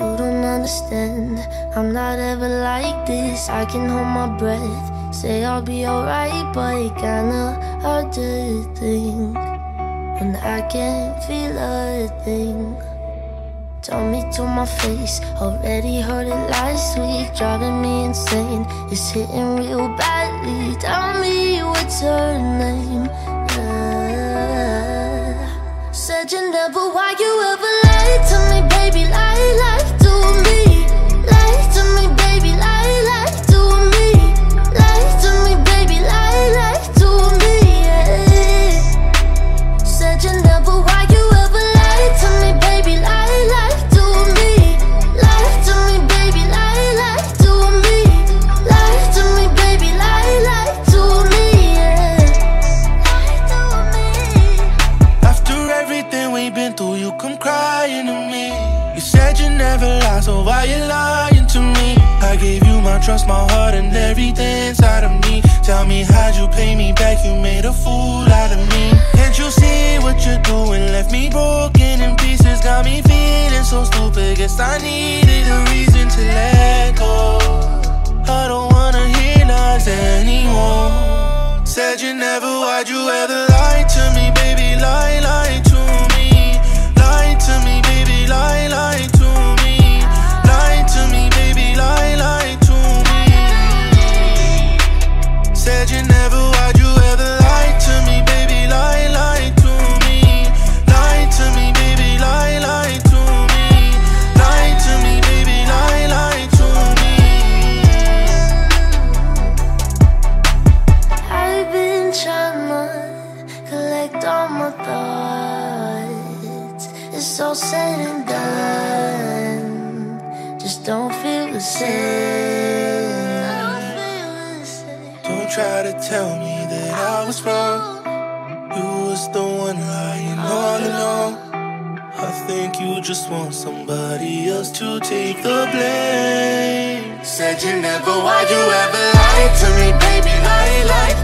understand. I'm not ever like this. I can hold my breath. Say I'll be alright, but it kinda hard to think when I can't feel a thing. Tell me to my face, already heard it last week, driving me insane. It's hitting real badly. Tell me what's her so why you lying to me? I gave you my trust, my heart, and everything inside of me. Tell me how'd you pay me back? You made a fool out of me. Can't you see what you're doing? Left me broken in pieces, got me feeling so stupid. Guess I needed a reason to let go. I don't wanna hear lies anymore. Said you never, why'd you ever lie to me, baby? Lie, lie It's all said and done. Just don't feel the same. Don't try to tell me that I was wrong. You was the one lying all along. I think you just want somebody else to take the blame. Said you never, why'd you ever lie to me, baby? Lie, lie